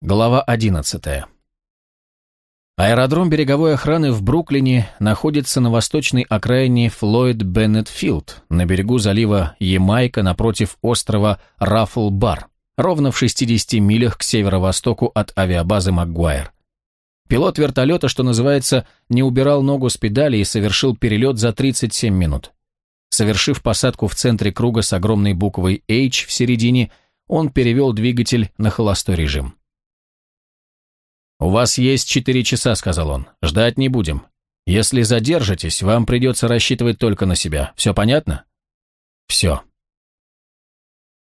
Глава 11. Аэродром береговой охраны в Бруклине находится на восточной окраине Флойд Беннет Филд, на берегу залива Ямайка напротив острова Раффл-Бар, ровно в 60 милях к северо-востоку от авиабазы Макгуайр. Пилот вертолета, что называется, не убирал ногу с педали и совершил перелет за 37 минут. Совершив посадку в центре круга с огромной буквой H в середине, он перевел двигатель на холостой режим. «У вас есть четыре часа», — сказал он. «Ждать не будем. Если задержитесь, вам придется рассчитывать только на себя. Все понятно?» «Все».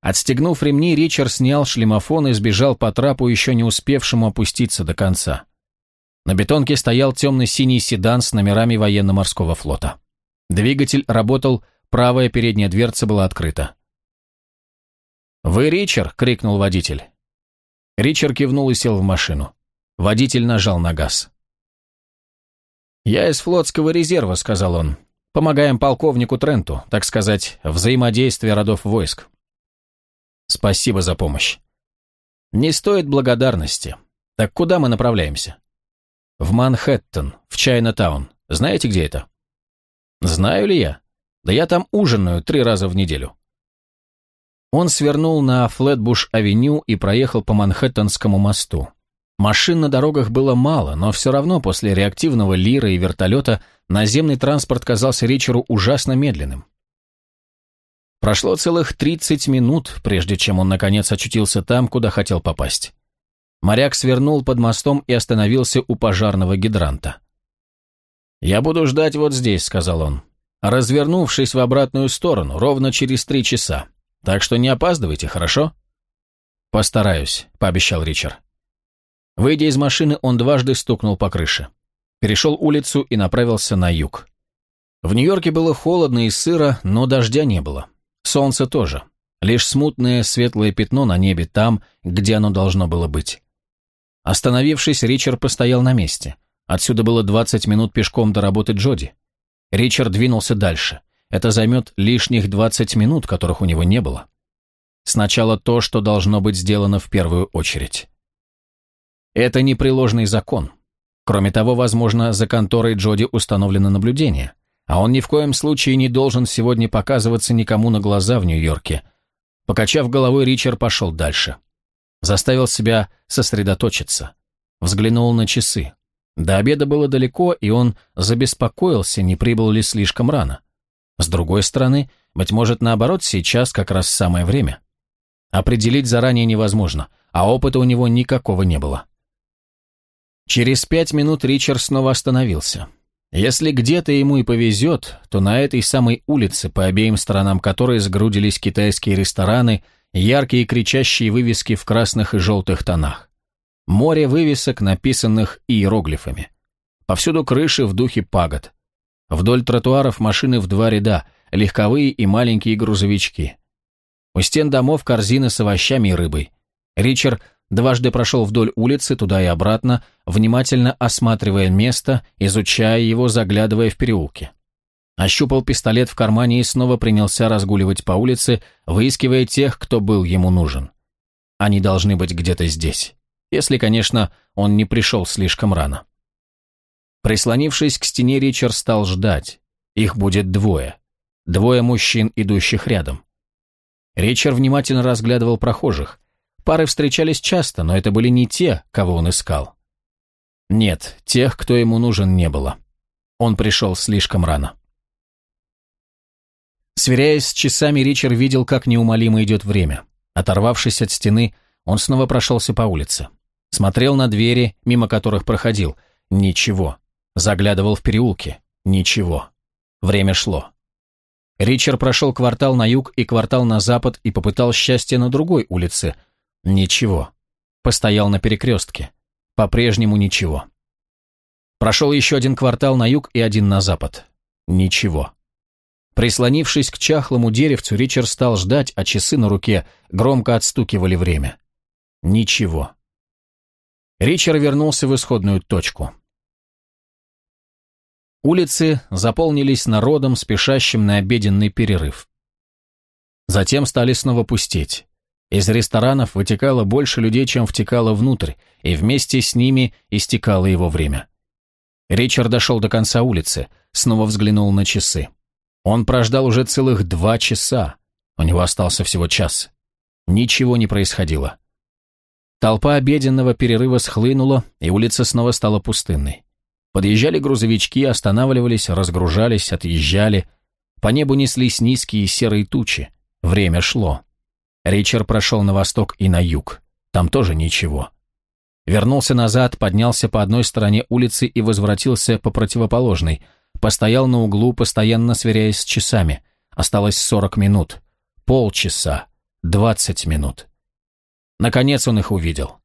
Отстегнув ремни, Ричард снял шлемофон и сбежал по трапу, еще не успевшему опуститься до конца. На бетонке стоял темно-синий седан с номерами военно-морского флота. Двигатель работал, правая передняя дверца была открыта. «Вы Ричард!» — крикнул водитель. Ричард кивнул и сел в машину. Водитель нажал на газ. «Я из флотского резерва», — сказал он. «Помогаем полковнику Тренту, так сказать, взаимодействие родов войск». «Спасибо за помощь». «Не стоит благодарности. Так куда мы направляемся?» «В Манхэттен, в Чайна-таун. Знаете, где это?» «Знаю ли я? Да я там ужинаю три раза в неделю». Он свернул на Флетбуш-авеню и проехал по Манхэттенскому мосту. Машин на дорогах было мало, но все равно после реактивного лира и вертолета наземный транспорт казался Ричеру ужасно медленным. Прошло целых 30 минут, прежде чем он наконец очутился там, куда хотел попасть. Моряк свернул под мостом и остановился у пожарного гидранта. «Я буду ждать вот здесь», — сказал он, развернувшись в обратную сторону, ровно через три часа. «Так что не опаздывайте, хорошо?» «Постараюсь», — пообещал Ричард. Выйдя из машины, он дважды стукнул по крыше. Перешел улицу и направился на юг. В Нью-Йорке было холодно и сыро, но дождя не было. Солнце тоже. Лишь смутное светлое пятно на небе там, где оно должно было быть. Остановившись, Ричард постоял на месте. Отсюда было 20 минут пешком до работы Джоди. Ричард двинулся дальше. Это займет лишних 20 минут, которых у него не было. Сначала то, что должно быть сделано в первую очередь. Это непреложный закон. Кроме того, возможно, за конторой Джоди установлено наблюдение, а он ни в коем случае не должен сегодня показываться никому на глаза в Нью-Йорке. Покачав головой, Ричард пошел дальше. Заставил себя сосредоточиться. Взглянул на часы. До обеда было далеко, и он забеспокоился, не прибыл ли слишком рано. С другой стороны, быть может, наоборот, сейчас как раз самое время. Определить заранее невозможно, а опыта у него никакого не было. Через пять минут Ричард снова остановился. Если где-то ему и повезет, то на этой самой улице, по обеим сторонам которой сгрудились китайские рестораны, яркие кричащие вывески в красных и желтых тонах. Море вывесок, написанных иероглифами. Повсюду крыши в духе пагод. Вдоль тротуаров машины в два ряда, легковые и маленькие грузовички. У стен домов корзины с овощами и рыбой. Ричард Дважды прошел вдоль улицы, туда и обратно, внимательно осматривая место, изучая его, заглядывая в переулки. Ощупал пистолет в кармане и снова принялся разгуливать по улице, выискивая тех, кто был ему нужен. Они должны быть где-то здесь. Если, конечно, он не пришел слишком рано. Прислонившись к стене, Ричард стал ждать. Их будет двое. Двое мужчин, идущих рядом. Ричард внимательно разглядывал прохожих. Пары встречались часто, но это были не те, кого он искал. Нет, тех, кто ему нужен, не было. Он пришел слишком рано. Сверяясь с часами, Ричард видел, как неумолимо идет время. Оторвавшись от стены, он снова прошелся по улице. Смотрел на двери, мимо которых проходил. Ничего. Заглядывал в переулки. Ничего. Время шло. Ричард прошел квартал на юг и квартал на запад и попытал счастье на другой улице – Ничего. Постоял на перекрестке. По-прежнему ничего. Прошел еще один квартал на юг и один на запад. Ничего. Прислонившись к чахлому деревцу, Ричард стал ждать, а часы на руке громко отстукивали время. Ничего. Ричард вернулся в исходную точку. Улицы заполнились народом, спешащим на обеденный перерыв. Затем стали снова пустеть. Из ресторанов вытекало больше людей, чем втекало внутрь, и вместе с ними истекало его время. Ричард дошел до конца улицы, снова взглянул на часы. Он прождал уже целых два часа. У него остался всего час. Ничего не происходило. Толпа обеденного перерыва схлынула, и улица снова стала пустынной. Подъезжали грузовички, останавливались, разгружались, отъезжали. По небу неслись низкие серые тучи. Время шло. Ричард прошел на восток и на юг. Там тоже ничего. Вернулся назад, поднялся по одной стороне улицы и возвратился по противоположной. Постоял на углу, постоянно сверяясь с часами. Осталось сорок минут. Полчаса. Двадцать минут. Наконец он их увидел.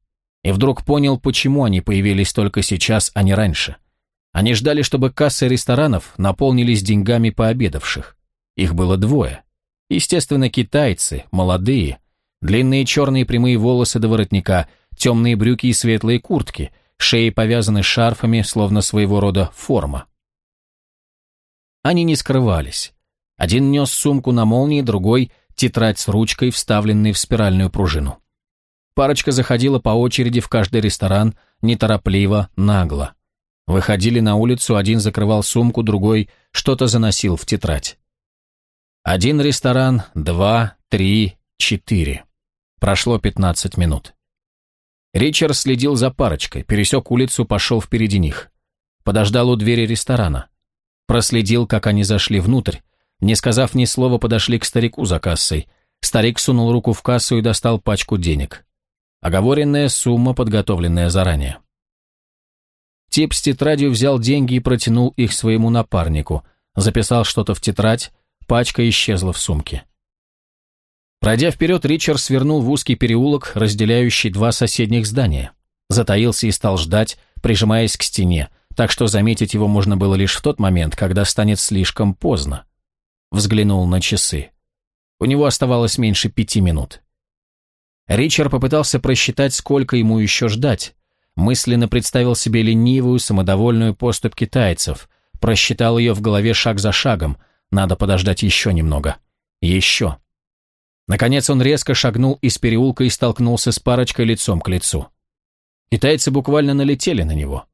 И вдруг понял, почему они появились только сейчас, а не раньше. Они ждали, чтобы кассы ресторанов наполнились деньгами пообедавших. Их было двое. Естественно, китайцы, молодые. Длинные черные прямые волосы до воротника, темные брюки и светлые куртки, шеи повязаны шарфами, словно своего рода форма. Они не скрывались. Один нес сумку на молнии, другой — тетрадь с ручкой, вставленной в спиральную пружину. Парочка заходила по очереди в каждый ресторан, неторопливо, нагло. Выходили на улицу, один закрывал сумку, другой что-то заносил в тетрадь. Один ресторан, два, три, четыре. Прошло пятнадцать минут. Ричард следил за парочкой, пересек улицу, пошел впереди них. Подождал у двери ресторана. Проследил, как они зашли внутрь. Не сказав ни слова, подошли к старику за кассой. Старик сунул руку в кассу и достал пачку денег. Оговоренная сумма, подготовленная заранее. Тип с тетрадью взял деньги и протянул их своему напарнику. Записал что-то в тетрадь, пачка исчезла в сумке. Пройдя вперед, Ричард свернул в узкий переулок, разделяющий два соседних здания. Затаился и стал ждать, прижимаясь к стене, так что заметить его можно было лишь в тот момент, когда станет слишком поздно. Взглянул на часы. У него оставалось меньше пяти минут. Ричард попытался просчитать, сколько ему еще ждать. Мысленно представил себе ленивую, самодовольную поступь китайцев, просчитал ее в голове шаг за шагом. Надо подождать еще немного. Еще. Наконец он резко шагнул из переулка и столкнулся с парочкой лицом к лицу. Китайцы буквально налетели на него.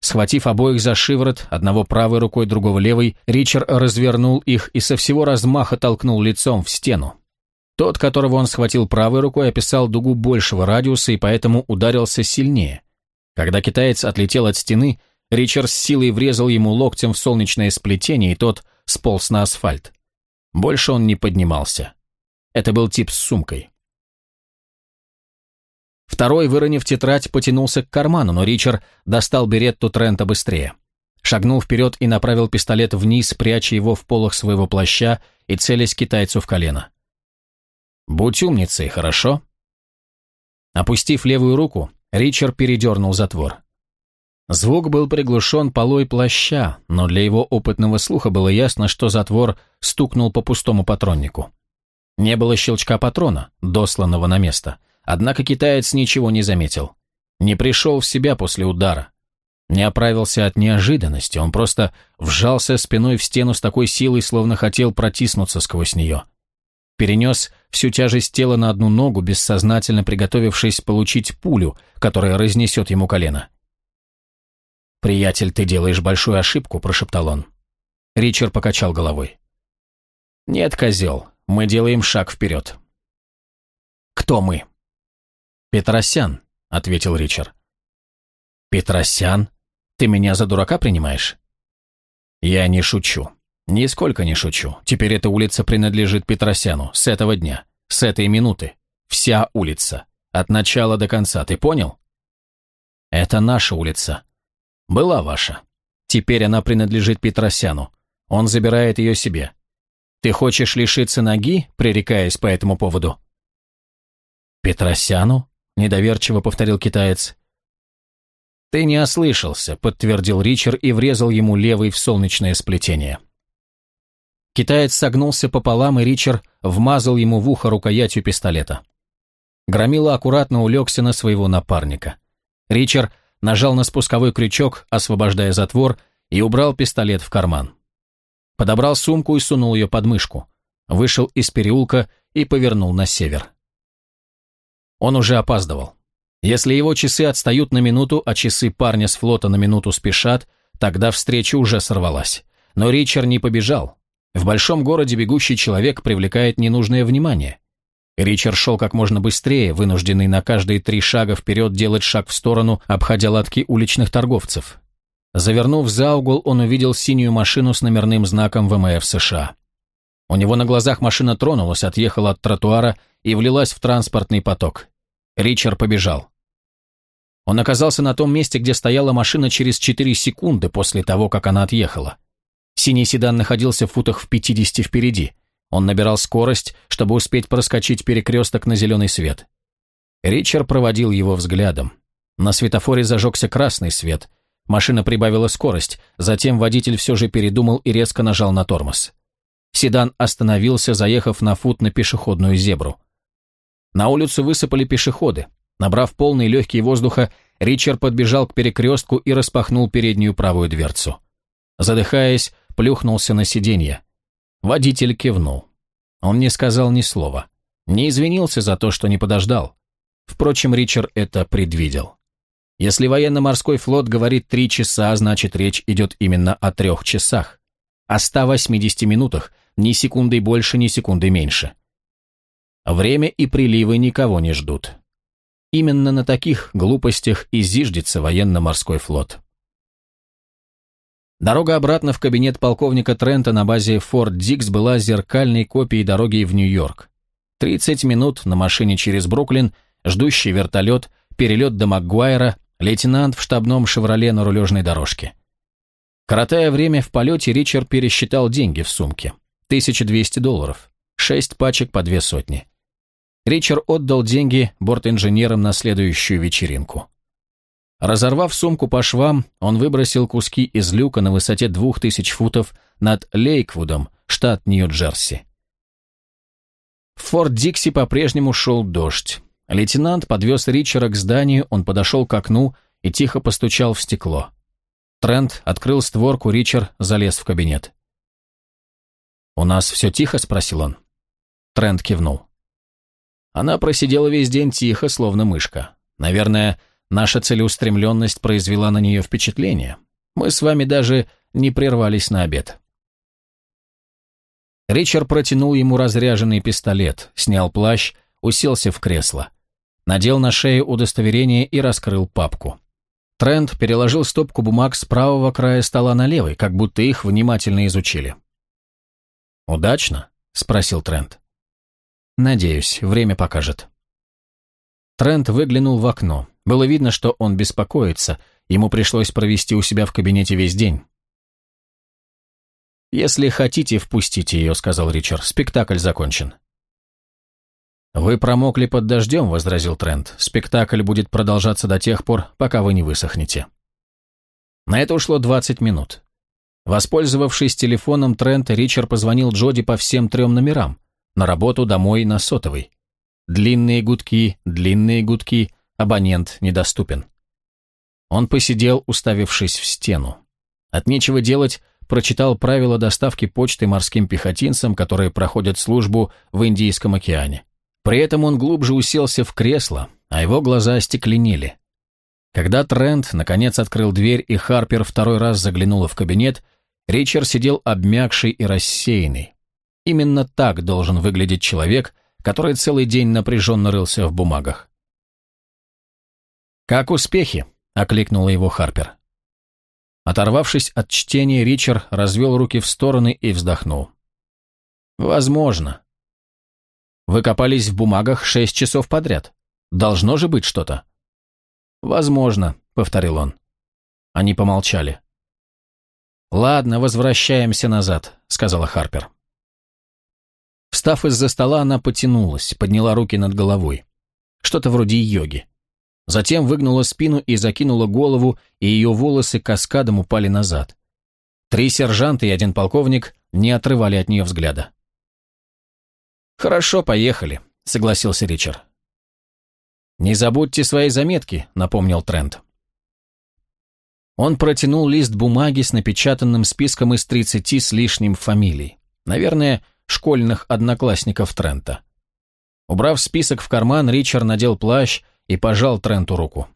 Схватив обоих за шиворот, одного правой рукой, другого левой, Ричард развернул их и со всего размаха толкнул лицом в стену. Тот, которого он схватил правой рукой, описал дугу большего радиуса и поэтому ударился сильнее. Когда китаец отлетел от стены, Ричард с силой врезал ему локтем в солнечное сплетение, и тот сполз на асфальт. Больше он не поднимался. Это был тип с сумкой. Второй, выронив тетрадь, потянулся к карману, но Ричард достал беретту Трента быстрее. Шагнул вперед и направил пистолет вниз, пряча его в полах своего плаща и целясь китайцу в колено. «Будь умницей, хорошо?» Опустив левую руку, Ричард передернул затвор. Звук был приглушен полой плаща, но для его опытного слуха было ясно, что затвор стукнул по пустому патроннику. Не было щелчка патрона, досланного на место, однако китаец ничего не заметил. Не пришел в себя после удара. Не оправился от неожиданности, он просто вжался спиной в стену с такой силой, словно хотел протиснуться сквозь нее перенес всю тяжесть тела на одну ногу, бессознательно приготовившись получить пулю, которая разнесет ему колено. «Приятель, ты делаешь большую ошибку», – прошептал он. Ричард покачал головой. «Нет, козел, мы делаем шаг вперед». «Кто мы?» «Петросян», — ответил Ричард. «Петросян? Ты меня за дурака принимаешь?» «Я не шучу. «Нисколько не шучу. Теперь эта улица принадлежит Петросяну. С этого дня. С этой минуты. Вся улица. От начала до конца. Ты понял?» «Это наша улица. Была ваша. Теперь она принадлежит Петросяну. Он забирает ее себе. Ты хочешь лишиться ноги, пререкаясь по этому поводу?» «Петросяну?» – недоверчиво повторил китаец. «Ты не ослышался», – подтвердил Ричард и врезал ему левый в солнечное сплетение. Китаец согнулся пополам, и Ричард вмазал ему в ухо рукоятью пистолета. Громила аккуратно улегся на своего напарника. Ричард нажал на спусковой крючок, освобождая затвор, и убрал пистолет в карман. Подобрал сумку и сунул ее под мышку. Вышел из переулка и повернул на север. Он уже опаздывал. Если его часы отстают на минуту, а часы парня с флота на минуту спешат, тогда встреча уже сорвалась. Но Ричард не побежал. В большом городе бегущий человек привлекает ненужное внимание. Ричард шел как можно быстрее, вынужденный на каждые три шага вперед делать шаг в сторону, обходя лотки уличных торговцев. Завернув за угол, он увидел синюю машину с номерным знаком ВМФ США. У него на глазах машина тронулась, отъехала от тротуара и влилась в транспортный поток. Ричард побежал. Он оказался на том месте, где стояла машина через 4 секунды после того, как она отъехала. Синий седан находился в футах в 50 впереди. Он набирал скорость, чтобы успеть проскочить перекресток на зеленый свет. Ричард проводил его взглядом. На светофоре зажегся красный свет. Машина прибавила скорость, затем водитель все же передумал и резко нажал на тормоз. Седан остановился, заехав на фут на пешеходную зебру. На улицу высыпали пешеходы. Набрав полный легкий воздуха, Ричард подбежал к перекрестку и распахнул переднюю правую дверцу. Задыхаясь, плюхнулся на сиденье. Водитель кивнул. Он не сказал ни слова. Не извинился за то, что не подождал. Впрочем, Ричард это предвидел. Если военно-морской флот говорит три часа, значит речь идет именно о трех часах. О 180 минутах, ни секунды больше, ни секунды меньше. Время и приливы никого не ждут. Именно на таких глупостях и зиждется военно-морской флот. Дорога обратно в кабинет полковника Трента на базе Форт Дикс была зеркальной копией дороги в Нью-Йорк. 30 минут на машине через Бруклин, ждущий вертолет, перелет до Макгуайра, лейтенант в штабном «Шевроле» на рулежной дорожке. Коротая время в полете, Ричард пересчитал деньги в сумке. 1200 долларов. Шесть пачек по две сотни. Ричард отдал деньги бортинженерам на следующую вечеринку. Разорвав сумку по швам, он выбросил куски из люка на высоте 2000 футов над Лейквудом, штат Нью-Джерси. В Форт Дикси по-прежнему шел дождь. Лейтенант подвез Ричера к зданию, он подошел к окну и тихо постучал в стекло. Трент открыл створку, Ричард залез в кабинет. «У нас все тихо?» – спросил он. Трент кивнул. Она просидела весь день тихо, словно мышка. Наверное, наша целеустремленность произвела на нее впечатление. Мы с вами даже не прервались на обед. Ричард протянул ему разряженный пистолет, снял плащ, уселся в кресло. Надел на шею удостоверение и раскрыл папку. Трент переложил стопку бумаг с правого края стола на левый, как будто их внимательно изучили. «Удачно?» — спросил Трент. Надеюсь, время покажет. Трент выглянул в окно. Было видно, что он беспокоится. Ему пришлось провести у себя в кабинете весь день. «Если хотите, впустите ее», — сказал Ричард. «Спектакль закончен». «Вы промокли под дождем», — возразил Трент. «Спектакль будет продолжаться до тех пор, пока вы не высохнете». На это ушло 20 минут. Воспользовавшись телефоном Трента, Ричард позвонил Джоди по всем трем номерам. На работу, домой, на сотовый. Длинные гудки, длинные гудки, абонент недоступен. Он посидел, уставившись в стену. От нечего делать, прочитал правила доставки почты морским пехотинцам, которые проходят службу в Индийском океане. При этом он глубже уселся в кресло, а его глаза остекленели. Когда Трент наконец открыл дверь и Харпер второй раз заглянула в кабинет, Ричард сидел обмякший и рассеянный. Именно так должен выглядеть человек, который целый день напряженно рылся в бумагах. «Как успехи?» — окликнула его Харпер. Оторвавшись от чтения, Ричард развел руки в стороны и вздохнул. «Возможно. Вы копались в бумагах шесть часов подряд. Должно же быть что-то». «Возможно», — повторил он. Они помолчали. «Ладно, возвращаемся назад», — сказала Харпер. Встав из-за стола, она потянулась, подняла руки над головой. Что-то вроде йоги. Затем выгнула спину и закинула голову, и ее волосы каскадом упали назад. Три сержанта и один полковник не отрывали от нее взгляда. «Хорошо, поехали», — согласился Ричард. «Не забудьте свои заметки», — напомнил Трент. Он протянул лист бумаги с напечатанным списком из тридцати с лишним фамилий. Наверное, школьных одноклассников Трента. Убрав список в карман, Ричард надел плащ и пожал Тренту руку.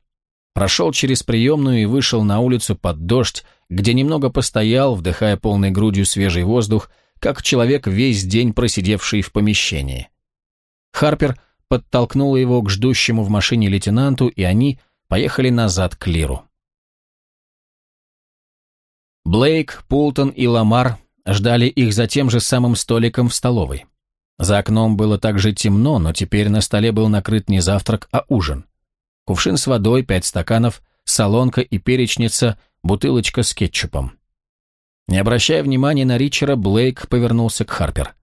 Прошел через приемную и вышел на улицу под дождь, где немного постоял, вдыхая полной грудью свежий воздух, как человек весь день просидевший в помещении. Харпер подтолкнула его к ждущему в машине лейтенанту, и они поехали назад к Лиру. Блейк, Пултон и Ламар ждали их за тем же самым столиком в столовой. За окном было также темно, но теперь на столе был накрыт не завтрак, а ужин. Кувшин с водой, пять стаканов, солонка и перечница, бутылочка с кетчупом. Не обращая внимания на Ричера, Блейк повернулся к Харпер.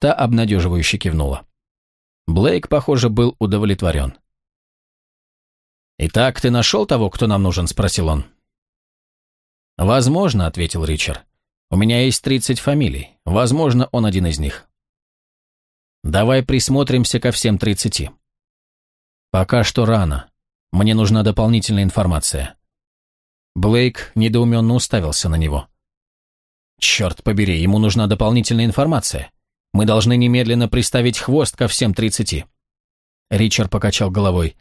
Та обнадеживающе кивнула. Блейк, похоже, был удовлетворен. «Итак, ты нашел того, кто нам нужен?» – спросил он. «Возможно», – ответил Ричард. «У меня есть тридцать фамилий. Возможно, он один из них». «Давай присмотримся ко всем тридцати». «Пока что рано. Мне нужна дополнительная информация». Блейк недоуменно уставился на него. «Черт побери, ему нужна дополнительная информация. Мы должны немедленно приставить хвост ко всем тридцати». Ричард покачал головой.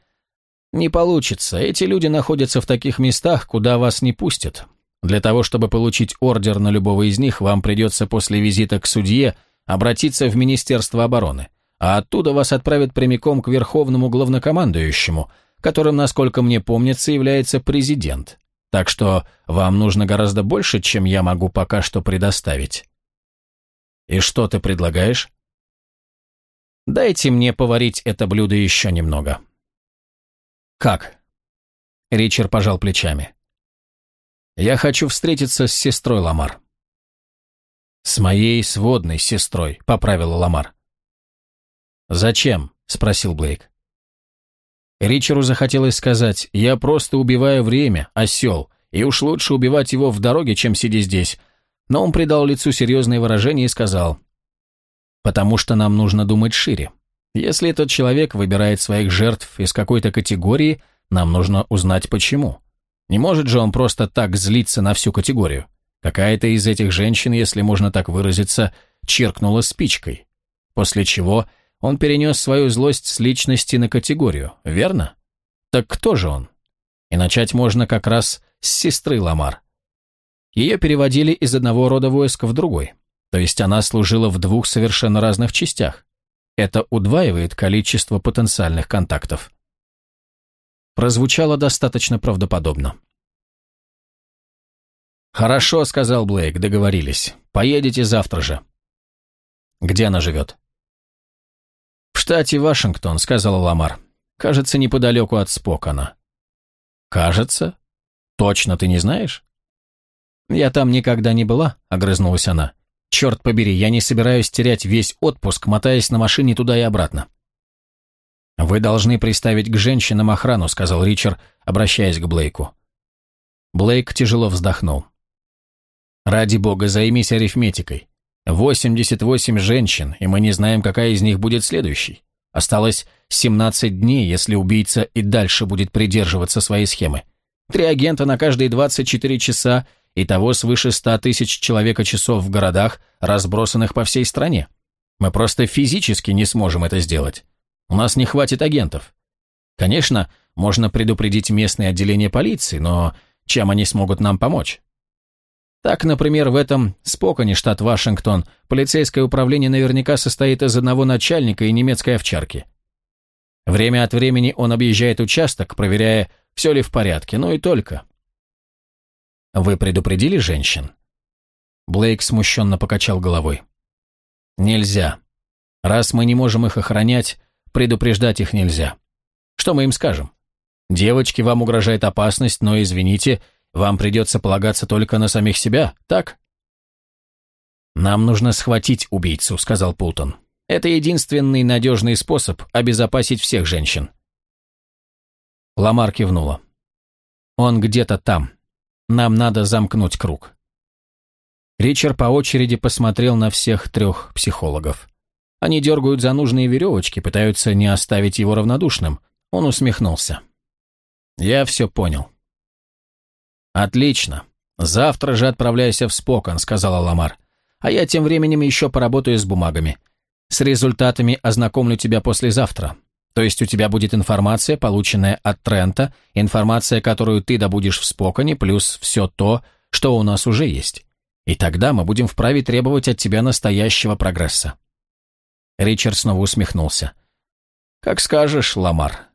«Не получится. Эти люди находятся в таких местах, куда вас не пустят. Для того, чтобы получить ордер на любого из них, вам придется после визита к судье обратиться в Министерство обороны, а оттуда вас отправят прямиком к Верховному главнокомандующему, которым, насколько мне помнится, является президент. Так что вам нужно гораздо больше, чем я могу пока что предоставить. И что ты предлагаешь? Дайте мне поварить это блюдо еще немного. Как? Ричард пожал плечами. Я хочу встретиться с сестрой Ламар». «С моей сводной сестрой», — поправила Ламар. «Зачем?» — спросил Блейк. Ричеру захотелось сказать, «Я просто убиваю время, осел, и уж лучше убивать его в дороге, чем сидя здесь». Но он придал лицу серьезное выражение и сказал, «Потому что нам нужно думать шире. Если этот человек выбирает своих жертв из какой-то категории, нам нужно узнать почему. Не может же он просто так злиться на всю категорию. Какая-то из этих женщин, если можно так выразиться, чиркнула спичкой. После чего он перенес свою злость с личности на категорию, верно? Так кто же он? И начать можно как раз с сестры Ламар. Ее переводили из одного рода войск в другой, то есть она служила в двух совершенно разных частях. Это удваивает количество потенциальных контактов прозвучало достаточно правдоподобно. «Хорошо», — сказал Блейк, — договорились. «Поедете завтра же». «Где она живет?» «В штате Вашингтон», — сказала Ламар. «Кажется, неподалеку от Спокана». «Кажется? Точно ты не знаешь?» «Я там никогда не была», — огрызнулась она. «Черт побери, я не собираюсь терять весь отпуск, мотаясь на машине туда и обратно». «Вы должны приставить к женщинам охрану», — сказал Ричард, обращаясь к Блейку. Блейк тяжело вздохнул. «Ради бога, займись арифметикой. 88 женщин, и мы не знаем, какая из них будет следующей. Осталось 17 дней, если убийца и дальше будет придерживаться своей схемы. Три агента на каждые 24 часа, и того свыше 100 тысяч человека-часов в городах, разбросанных по всей стране. Мы просто физически не сможем это сделать. У нас не хватит агентов. Конечно, можно предупредить местные отделения полиции, но чем они смогут нам помочь? Так, например, в этом Споконе, штат Вашингтон, полицейское управление наверняка состоит из одного начальника и немецкой овчарки. Время от времени он объезжает участок, проверяя, все ли в порядке, ну и только. Вы предупредили женщин? Блейк смущенно покачал головой. Нельзя. Раз мы не можем их охранять, Предупреждать их нельзя. Что мы им скажем? Девочки, вам угрожает опасность, но, извините, вам придется полагаться только на самих себя, так? «Нам нужно схватить убийцу», — сказал Пултон. «Это единственный надежный способ обезопасить всех женщин». Ламар кивнула. «Он где-то там. Нам надо замкнуть круг». Ричард по очереди посмотрел на всех трех психологов. Они дергают за нужные веревочки, пытаются не оставить его равнодушным. Он усмехнулся. «Я все понял». «Отлично. Завтра же отправляйся в Спокон», — сказала Ламар. «А я тем временем еще поработаю с бумагами. С результатами ознакомлю тебя послезавтра. То есть у тебя будет информация, полученная от Трента, информация, которую ты добудешь в Споконе, плюс все то, что у нас уже есть. И тогда мы будем вправе требовать от тебя настоящего прогресса». Ричард снова усмехнулся. «Как скажешь, Ламар».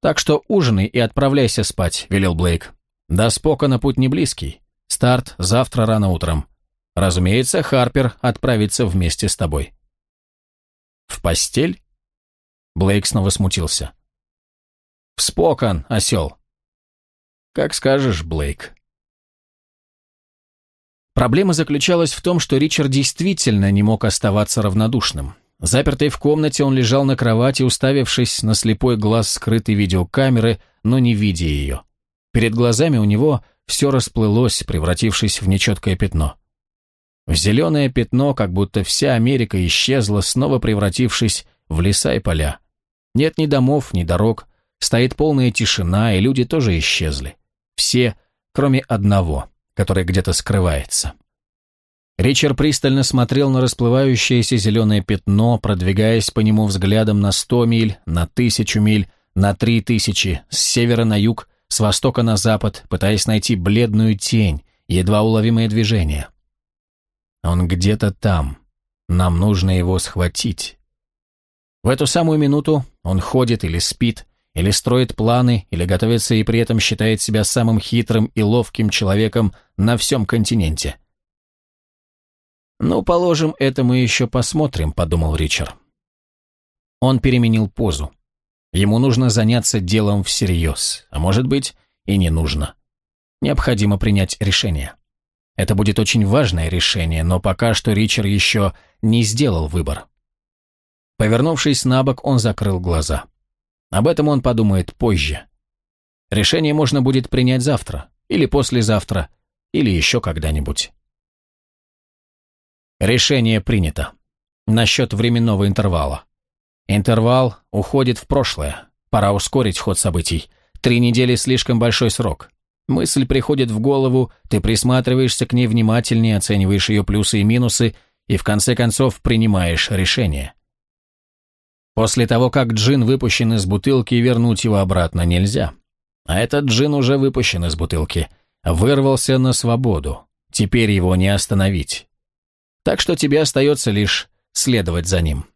«Так что ужинай и отправляйся спать», — велел Блейк. «До Спокона путь не близкий. Старт завтра рано утром. Разумеется, Харпер отправится вместе с тобой». «В постель?» Блейк снова смутился. «В Спокон, осел». «Как скажешь, Блейк». Проблема заключалась в том, что Ричард действительно не мог оставаться равнодушным. Запертый в комнате, он лежал на кровати, уставившись на слепой глаз скрытой видеокамеры, но не видя ее. Перед глазами у него все расплылось, превратившись в нечеткое пятно. В зеленое пятно, как будто вся Америка исчезла, снова превратившись в леса и поля. Нет ни домов, ни дорог, стоит полная тишина, и люди тоже исчезли. Все, кроме одного — который где-то скрывается. Ричард пристально смотрел на расплывающееся зеленое пятно, продвигаясь по нему взглядом на сто миль, на тысячу миль, на три тысячи, с севера на юг, с востока на запад, пытаясь найти бледную тень, едва уловимое движение. Он где-то там. Нам нужно его схватить. В эту самую минуту он ходит или спит, или строит планы, или готовится и при этом считает себя самым хитрым и ловким человеком на всем континенте. «Ну, положим, это мы еще посмотрим», — подумал Ричард. Он переменил позу. Ему нужно заняться делом всерьез, а может быть, и не нужно. Необходимо принять решение. Это будет очень важное решение, но пока что Ричард еще не сделал выбор. Повернувшись на бок, он закрыл глаза. Об этом он подумает позже. Решение можно будет принять завтра, или послезавтра, или еще когда-нибудь. Решение принято. Насчет временного интервала. Интервал уходит в прошлое. Пора ускорить ход событий. Три недели слишком большой срок. Мысль приходит в голову, ты присматриваешься к ней внимательнее, оцениваешь ее плюсы и минусы, и в конце концов принимаешь решение. После того, как джин выпущен из бутылки, вернуть его обратно нельзя. А этот джин уже выпущен из бутылки. Вырвался на свободу. Теперь его не остановить. Так что тебе остается лишь следовать за ним.